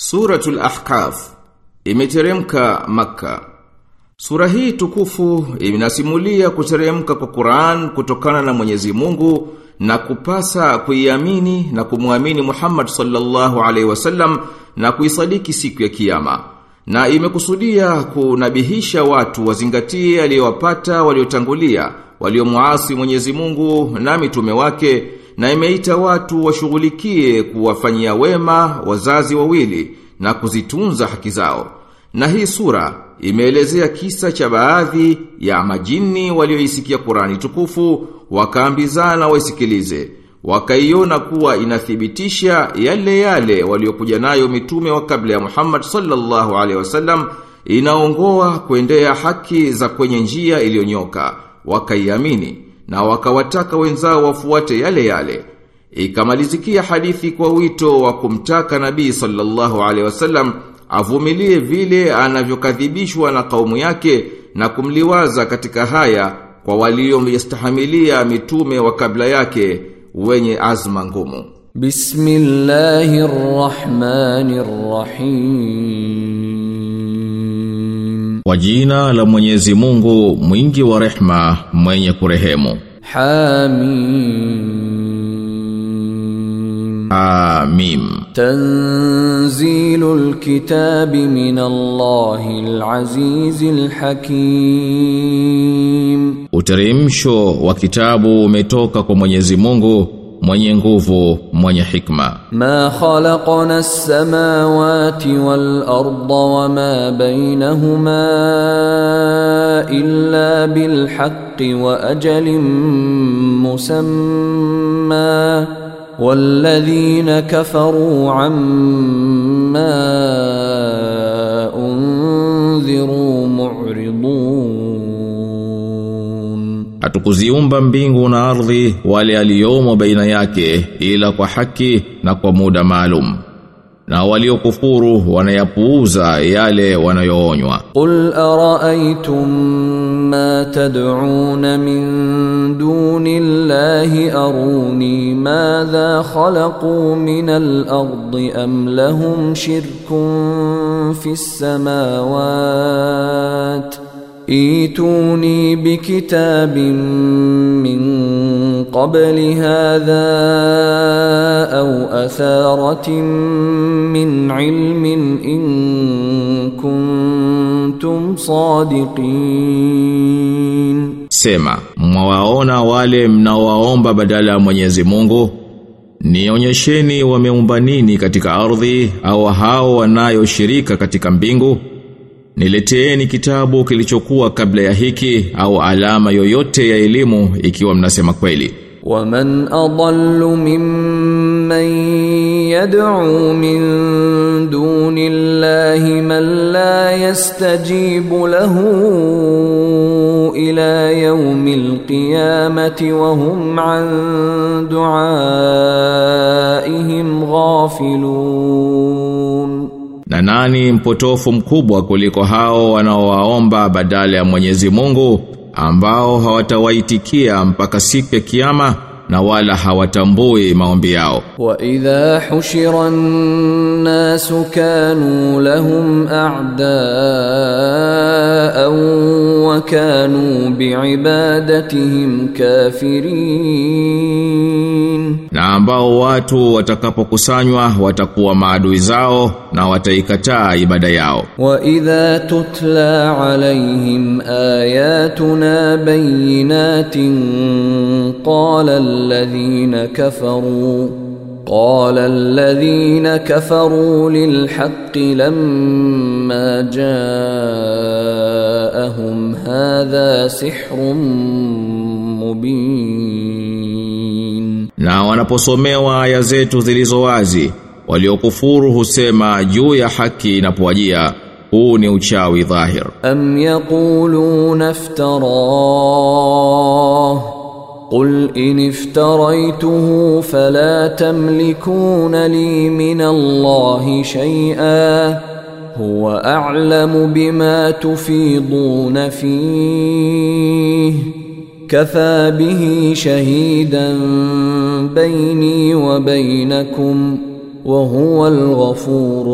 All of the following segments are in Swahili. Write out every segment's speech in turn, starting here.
Suratul Ahqaf imeteremka maka Sura hii tukufu inasimulia kuteremka kwa Qur'an kutokana na Mwenyezi Mungu na kupasa kuiamini na kumwamini Muhammad sallallahu alaihi wasallam na kuisadiki siku ya kiyama. Na imekusudia kunabihisha watu wazingatie aliyowapata waliotangulia, waliomuasi Mwenyezi Mungu na mitume wake na imeita watu washughulikie kuwafanyia wema wazazi wawili na kuzitunza haki zao. Na hii sura imeelezea kisa cha baadhi ya majini walioisikia Qurani tukufu wakaambizana waisikilize. Wakaiona kuwa inathibitisha yale yale waliokuja nayo mitume wa kabla ya Muhammad sallallahu alaihi wasallam inaongoa kuendea haki za kwenye njia iliyonyoka. Wakaiamini na wakawataka wenzao wafuate yale yale. Ikamalizikia hadithi kwa wito wa kumtaka Nabii sallallahu alaihi wasallam avumilie vile anavyokadhibishwa na kaumu yake na kumliwaza katika haya kwa waliomstahimilia mitume wa kabla yake wenye azma ngumu. Bismillahirrahmanirrahim. Kwa jina la Mwenyezi Mungu mwingi wa rehma mwenye kurehemu. Hamim. Amim. Tanzilul kitabi min Allahil azizil hakim. Uteremsho wa kitabu umetoka kwa Mwenyezi Mungu mwenye nguvu mwenye hikma ma khalaqna as-samawati wal-ardha wama bainahuma illa bil haqqi wa ajalin musamma والذين كفروا عما أنذروا Hatukuziumba mbingu na ardhi wale aliyomo baina yake ila kwa haki na kwa muda maalum. Na waliokufuru wanayapuuza yale wanayoonywa. قل أرأيتم ما تدعون من دون الله أروني ماذا خلقوا من الأرض أم لهم شرك في السماوات ايتوني بكتاب من قبل هذا أو أثارة من علم إن كنتم صادقين Sema, mwawaona wale mnaowaomba badala ya Mwenyezi Mungu? Nionyesheni wameumba nini katika ardhi au hao wanayoshirika katika mbingu? Nileteeni kitabu kilichokuwa kabla ya hiki au alama yoyote ya elimu ikiwa mnasema kweli. ومن أضل ممن يدعو من دون الله من لا يستجيب له إلى يوم القيامة وهم عن دعائهم غافلون na nani mpotofu mkubwa kuliko hao wanaowaomba badala ya Mwenyezi Mungu ambao hawatawaitikia mpaka siku ya kiyama na wala hawatambui maombi yao. Wa idha hushira an-nas kanu lahum a'daa wa kanu bi'ibadatihim kafirin ambao watu watakapokusanywa watakuwa maadui zao na wataikataa ibada yao. وإذا تتلى عليهم آياتنا بينات قال الذين كفروا قال الذين كفروا للحق لما جاءهم هذا سحر مبين Na wanaposomewa aya zetu zilizo wazi, waliokufuru husema juu ya haki inapowajia, huu ni uchawi dhahir. أم يقولون افتراه قل إن افتريته فلا تملكون لي من الله شيئا هو أعلم بما تفيضون فيه كفى به شهيدا بيني وبينكم وهو الغفور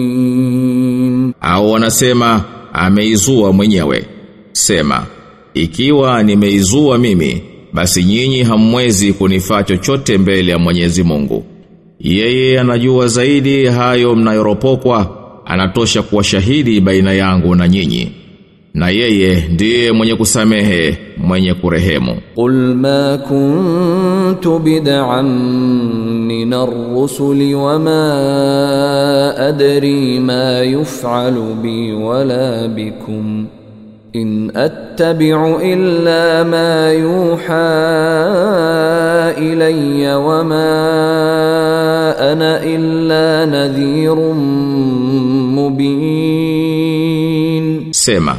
الرحيم au wanasema ameizua mwenyewe sema ikiwa nimeizua mimi basi nyinyi hamwezi kunifaa chochote mbele ya Mwenyezi Mungu yeye anajua zaidi hayo mnayoropokwa anatosha kuwa shahidi baina yangu na nyinyi na yeye ndiye mwenye kusamehe mwenye kurehemu. Qul ma kuntu bid'an min ar-rusul wama adri ma yuf'alu bi wala bikum. In attabi'u illa ma yuha ilayya wama ana illa nadhirun mubin. Sema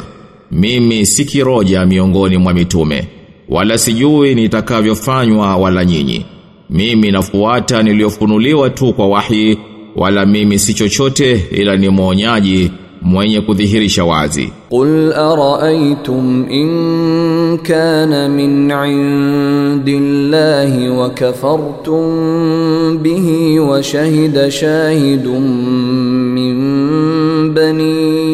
mimi si kiroja miongoni mwa mitume wala sijui nitakavyofanywa wala nyinyi. Mimi nafuata niliyofunuliwa tu kwa wahi wala mimi si chochote ila ni mwonyaji mwenye kudhihirisha wazi. Qul araaitum in kana min indillahi wa kafartum bihi wa shahida shahidun min bani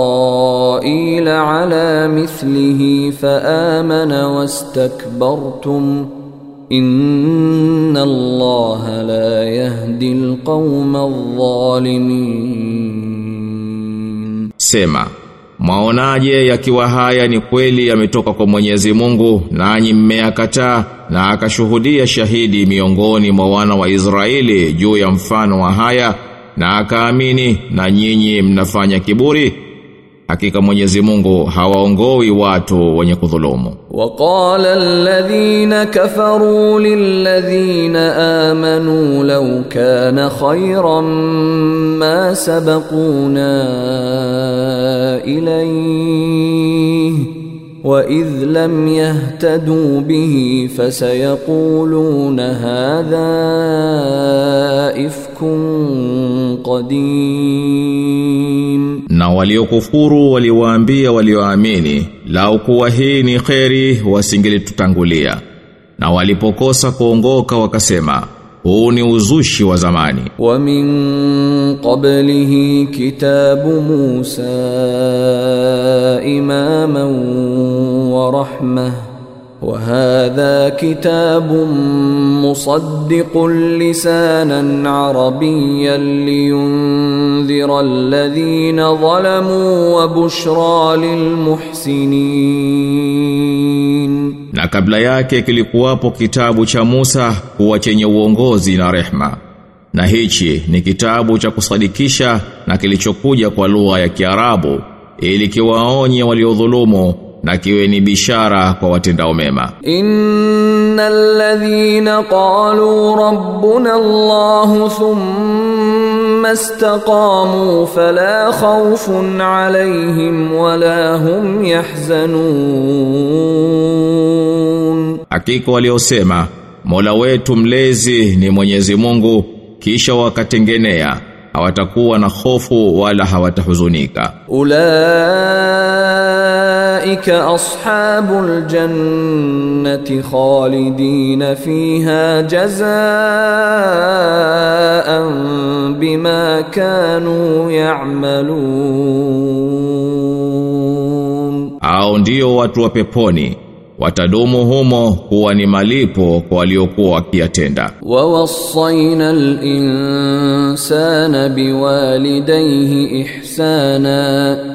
إسرائيل على مثله فآمن واستكبرتم إن الله لا يهدي القوم الظالمين Sema, mwaonaje yakiwa haya ni kweli yametoka kwa Mwenyezi Mungu nanyi mmeyakataa na akashuhudia shahidi miongoni mwa wana wa Israeli juu ya mfano wa haya na akaamini na nyinyi mnafanya kiburi hakika Mwenyezi Mungu hawaongoi watu wenye kudhulumu وقال الذين كفروا للذين آمنوا لو كان خيرا ما سبقونا إليه وإذ لم يهتدوا به فسيقولون هذا إفك قديم na waliokufuru waliwaambia walioamini lau kuwa hii ni kheri wasingelitutangulia na walipokosa kuongoka wakasema huu ni uzushi wa zamani. ومن قبله كتاب موسى إماما ورحمة وهذا كتاب مصدق لسانا عربيا لينذر الذين ظلموا وبشرى للمحسنين na kabla yake kilikuwapo kitabu cha Musa kuwa chenye uongozi na rehma na hichi ni kitabu cha kusadikisha na kilichokuja kwa lugha ya Kiarabu ili kiwaonye waliodhulumu na kiwe ni bishara kwa watendao mema. Innal ladhina qalu rabbuna allah thumma thumma istaqamu fala khawfun alayhim wala hum yahzanun Hakika waliosema Mola wetu mlezi ni Mwenyezi Mungu kisha wakatengenea hawatakuwa na hofu wala hawatahuzunika. Ulaa ulaika ashabul jannati khalidin fiha jazaan bima kanu ya'malun, hao ndio watu wa peponi. Watadumu humo kuwa ni malipo kwa waliokuwa wakiyatenda. wa wasaina al-insana ihsana.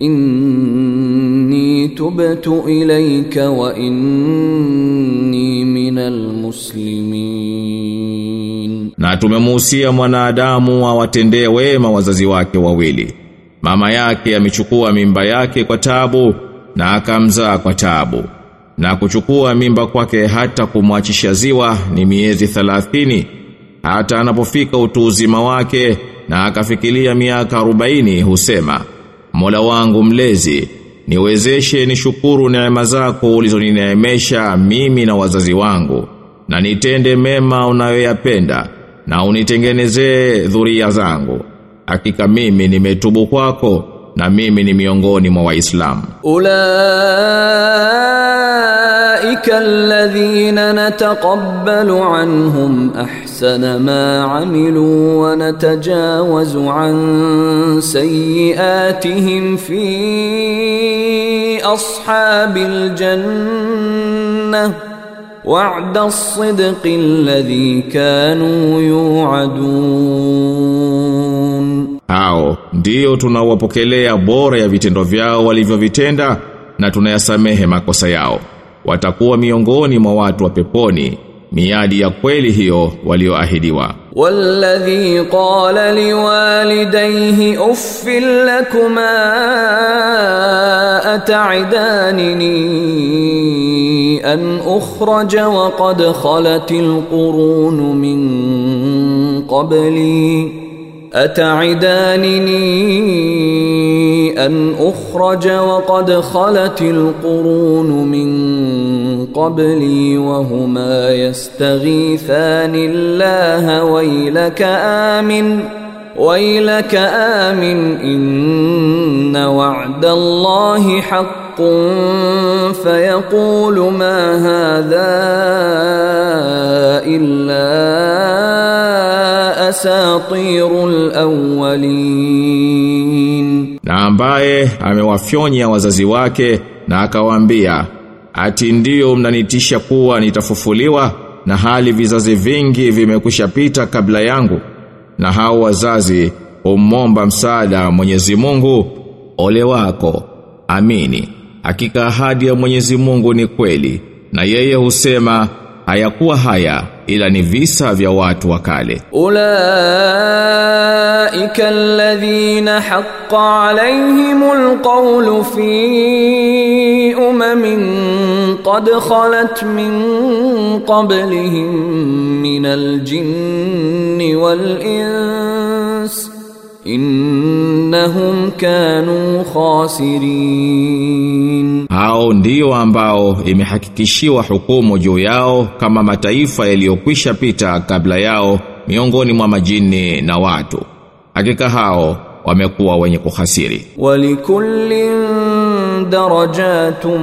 Inni tubtu ilayka wa inni minal muslimin Na tumemuhusia mwanadamu awatendee wema wazazi wake wawili. Mama yake amechukua mimba yake kwa tabu na akamzaa kwa tabu. Na kuchukua mimba kwake hata kumwachisha ziwa ni miezi thelathini. Hata anapofika utu uzima wake na akafikilia miaka arobaini husema, Mola wangu mlezi, niwezeshe nishukuru neema zako ulizonineemesha mimi na wazazi wangu na nitende mema unayoyapenda na unitengenezee dhuria zangu. Hakika mimi nimetubu kwako na mimi ni miongoni mwa Waislamu. أولئك الذين نتقبل عنهم أحسن ما عملوا ونتجاوز عن سيئاتهم في أصحاب الجنة وعد الصدق الذي كانوا يوعدون Hao ndio tunawapokelea bora ya vitendo vyao walivyovitenda na tunayasamehe makosa yao. watakuwa miongoni mwa watu wa peponi miadi ya kweli hiyo walioahidiwa walladhi qala liwalidayhi uffil lakuma ata'idanini an ukhraja wa qad khalatil qurun min qabli أتعدانني أن أخرج وقد خلت القرون من قبلي وهما يستغيثان الله ويلك آمن ويلك آمن إن وعد الله حق. فيقول ما هذا إلا أساطير الأولين. Na ambaye amewafyonya wazazi wake na akawaambia ati ndio mnanitisha kuwa nitafufuliwa na hali vizazi vingi vimekwishapita kabla yangu. Na hao wazazi umomba msaada Mwenyezi Mungu ole wako. Amini hakika ahadi ya Mwenyezi Mungu ni kweli na yeye husema hayakuwa haya ila ni visa vya watu wa kale أولئك الذين حق عليهم القول في أمم قد خلت من قبلهم من الجن والإنس إنهم كانوا خاسرين hao ndio ambao imehakikishiwa hukumu juu yao kama mataifa yaliyokwisha pita kabla yao miongoni mwa majini na watu. Hakika hao wamekuwa wenye kuhasiri. Walikullin darajatun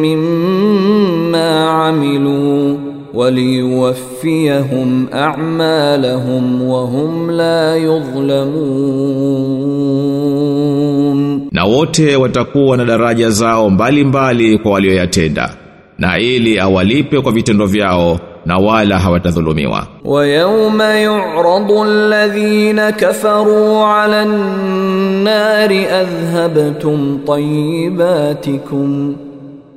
mimma amilu waliwaffiyahum a'malahum wa hum la yudhlamun na wote watakuwa na daraja zao mbalimbali mbali kwa walioyatenda na ili awalipe kwa vitendo vyao na wala hawatadhulumiwa. Wa yawma yu'radu alladhina kafaru 'ala an-nari adhhabtum tayyibatikum.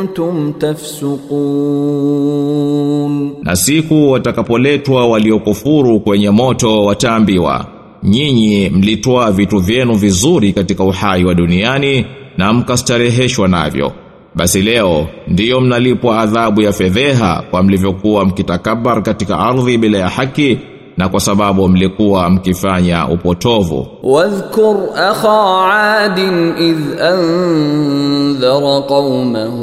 kuntum tafsukun na siku watakapoletwa waliokufuru kwenye moto wataambiwa nyinyi mlitoa vitu vyenu vizuri katika uhai wa duniani na mkastareheshwa navyo. Basi leo ndiyo mnalipwa adhabu ya fedheha kwa mlivyokuwa mkitakabar katika ardhi bila ya haki na kwa sababu mlikuwa mkifanya upotovu. واذكر اخا عاد اذ انذر قومه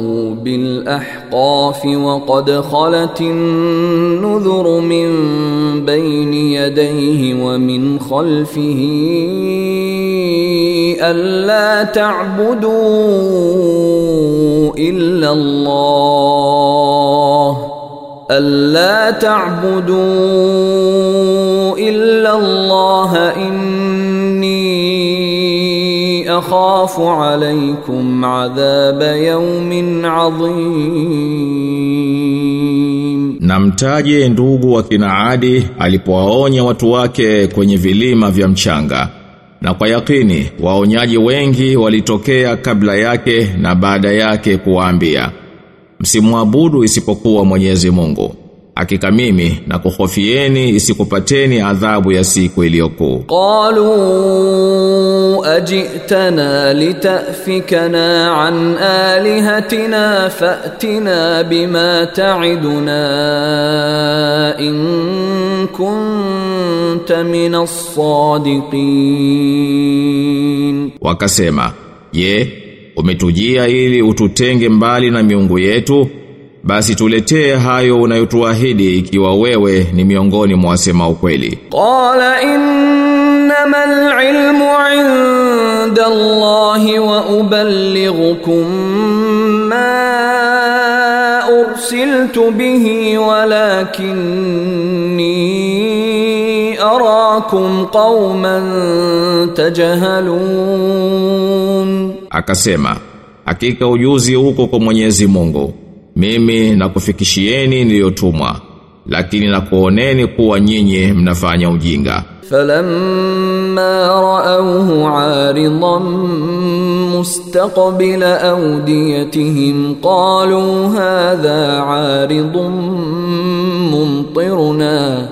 بالاحقاف وقد خلت النذر من بين يديه ومن خلفه ألا تعبدوا إلا الله ألا تعبدوا إلا الله إني أخاف عليكم عذاب يوم عظيم Na mtaje ndugu wa kina Adi alipowaonya watu wake kwenye vilima vya mchanga. Na kwa yakini waonyaji wengi walitokea kabla yake na baada yake kuwaambia msimwabudu isipokuwa Mwenyezi Mungu. Hakika mimi na kuhofieni isikupateni adhabu ya siku iliyokuu qalu ajitana litafikana an alihatina fatina bima ta'iduna in kunta minas sadiqin. Wakasema ye yeah umetujia ili ututenge mbali na miungu yetu basi tuletee hayo unayotuahidi ikiwa wewe ni miongoni mwa wasema ukweli. Qala innama alilmu inda allahi wa uballighukum ma ursiltu bihi walakinni arakum qauman tajhalun akasema hakika ujuzi uko kwa Mwenyezi Mungu. Mimi nakufikishieni niliyotumwa lakini nakuoneni kuwa nyinyi mnafanya ujinga. Falamma ra'awhu 'aridan mustaqbila awdiyatihim qalu hadha 'aridun mumtiruna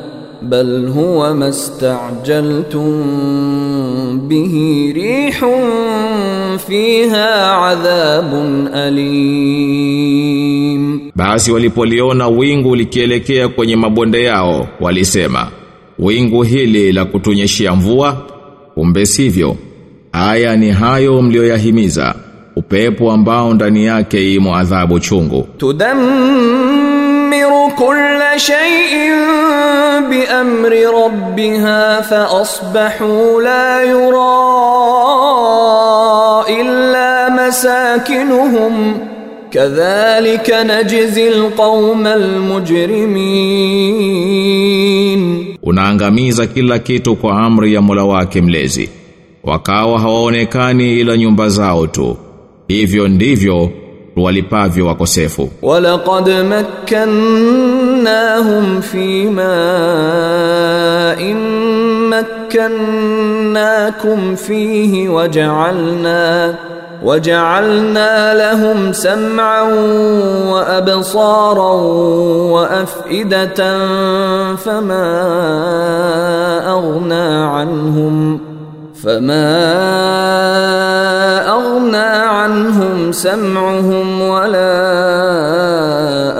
bal huwa mastajaltum bihi rihun fiha adhabun alim, basi walipoliona wingu likielekea kwenye mabonde yao walisema, wingu hili la kutunyeshia mvua, kumbe sivyo. Haya ni hayo mlioyahimiza, upepo ambao ndani yake imo adhabu chungu. Tudam تدمر كل شيء بأمر ربها فأصبحوا لا يرى إلا مساكنهم كذلك نجزي القوم المجرمين Unaangamiza kila kitu kwa amri ya Mola wake mlezi. Wakawa hawaonekani ila nyumba zao tu. Hivyo ndivyo walipavyo wakosefu walaqad makkannahum fi ma immakkannakum fihi waj'alna وجعلنا لهم سمعا وابصارا وافئده فما اغنى عنهم فما أغنى عنهم سمعهم ولا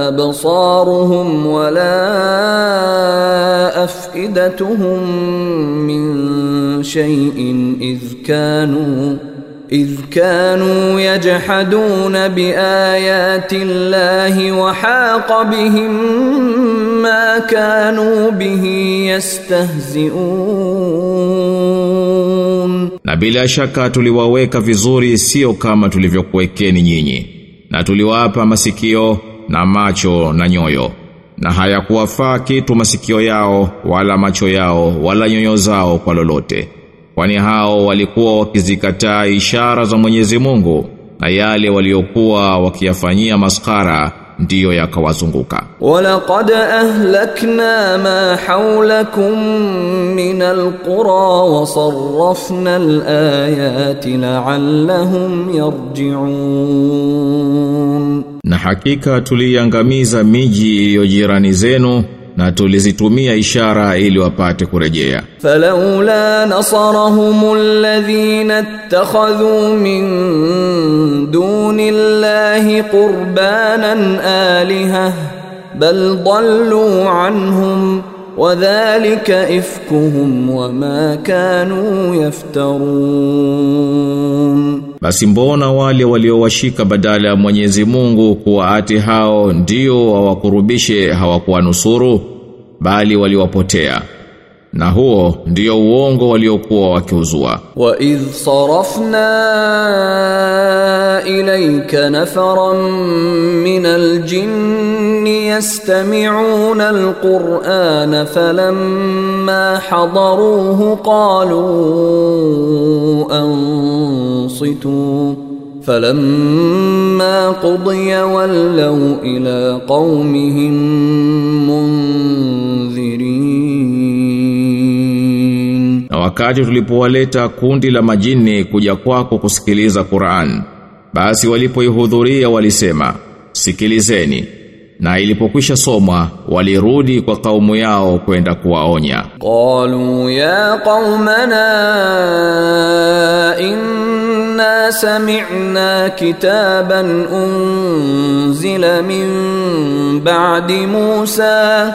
أبصارهم ولا أفئدتهم من شيء إذ كانوا إذ كانوا يجحدون بآيات الله وحاق بهم ما كانوا به يستهزئون Na bila shaka tuliwaweka vizuri sio kama tulivyokuwekeni nyinyi. Na tuliwapa masikio na macho na nyoyo. Na hayakuwafaa kitu masikio yao wala macho yao wala nyoyo zao kwa lolote. kwani hao walikuwa wakizikataa ishara za Mwenyezi Mungu na yale waliokuwa wakiyafanyia maskara ndiyo yakawazunguka. Walaqad ahlakna ma hawlakum min alqura wa sarrafna alayati la'allahum yarji'un, na hakika tuliangamiza miji iliyo jirani zenu na tulizitumia ishara ili wapate kurejea. فلولا نصرهم الذين اتخذوا من دون الله قربانا آلهة بل ضلوا wadhalika ifkuhum wama kanu yaftarun basi mbona wale waliowashika badala ya Mwenyezi Mungu kuwaati hao ndio wawakurubishe hawakuwanusuru bali waliwapotea? na huo ndio uongo waliokuwa wakiuzua wa idh sarafna ilayka nafaran min aljinni yastami'una alquran falamma hadaruhu qalu ansitu فلما قضي ولوا إلى قومهم منذ wakati tulipowaleta kundi la majini kuja kwako kusikiliza Qur'an basi walipoihudhuria walisema sikilizeni. Na ilipokwisha somwa walirudi kwa kaumu yao kwenda kuwaonya. Qalu ya qaumana inna sami'na kitaban unzila min ba'di musa.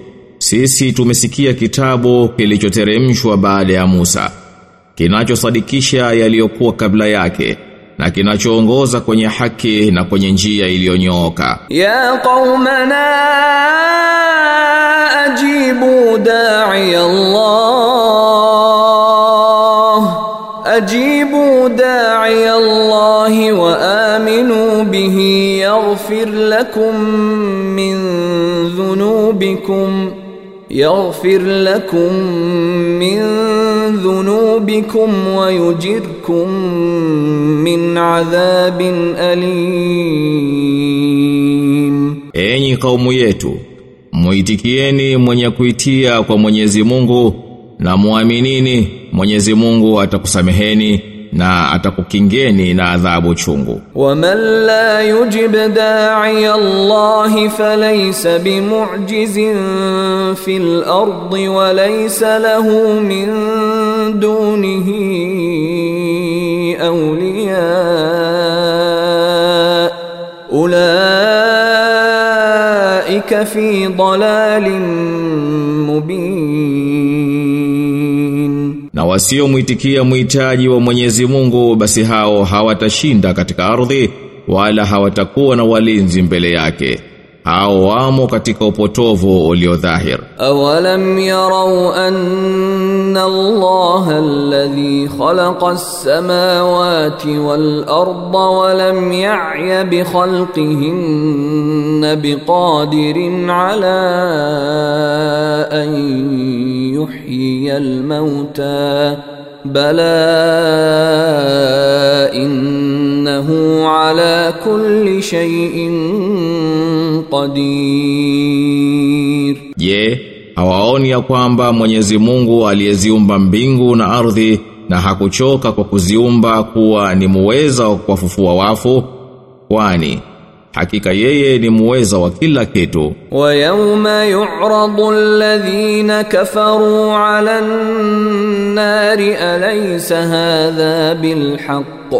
Sisi tumesikia kitabu kilichoteremshwa baada ya Musa kinachosadikisha yaliyokuwa kabla yake na kinachoongoza kwenye haki na kwenye njia iliyonyooka. Ya qaumana ajibu da'i Allah ajibu da'i Allah wa aminu bihi yaghfir lakum min dhunubikum yaghfir lakum min dhunubikum wa yujirkum min adhabin alim, enyi kaumu yetu muitikieni mwenye kuitia kwa Mwenyezi Mungu na muaminini Mwenyezi Mungu atakusameheni. na atakukingeni na adhabu chungu. ومن لا يجب داعي الله فليس بمعجز في الأرض وليس له من دونه أولياء أولئك في ضلال مبين Na wasiomwitikia muhitaji wa Mwenyezi Mungu basi hao hawatashinda katika ardhi wala hawatakuwa na walinzi mbele yake. Hao wamo katika upotovu uliodhahir. أولم يروا أن الله الذي خلق السماوات والأرض ولم يعي بخلقهن بقادر على أن يحيي الموتى bala innahu ala kulli shay'in qadir. Je hawaoni ya kwamba Mwenyezi Mungu aliyeziumba mbingu na ardhi na hakuchoka kwa kuziumba kuwa ni muweza wa kuwafufua wafu? Kwani hakika yeye ni muweza wa kila kitu. Wa yawma yu'radu alladhina kafaru 'ala an-nari alaysa hadha bilhaqq?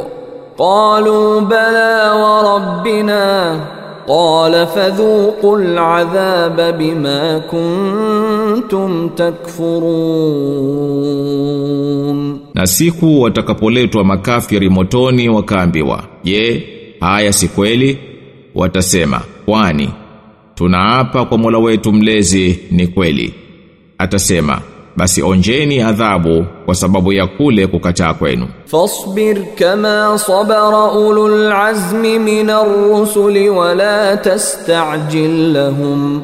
Qalu bala wa rabbina. Qala fadhuqu al'adhaba bima kuntum takfurun. Na siku watakapoletwa makafiri motoni wakaambiwa je haya si kweli? watasema kwani tunaapa kwa Mola wetu mlezi ni kweli. Atasema basi onjeni adhabu kwa sababu ya kule kukataa kwenu. Fasbir kama sabara ulul azmi minar rusuli wala tastajil lahum.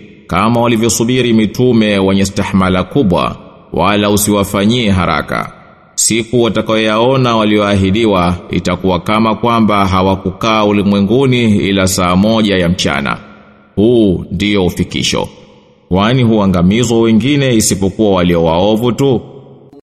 Kama walivyosubiri mitume wenye stahmala kubwa wala usiwafanyie haraka siku watakayoyaona walioahidiwa itakuwa kama kwamba hawakukaa ulimwenguni ila saa moja ya mchana. Huu ndiyo ufikisho. Kwani huangamizwa wengine isipokuwa walio waovu tu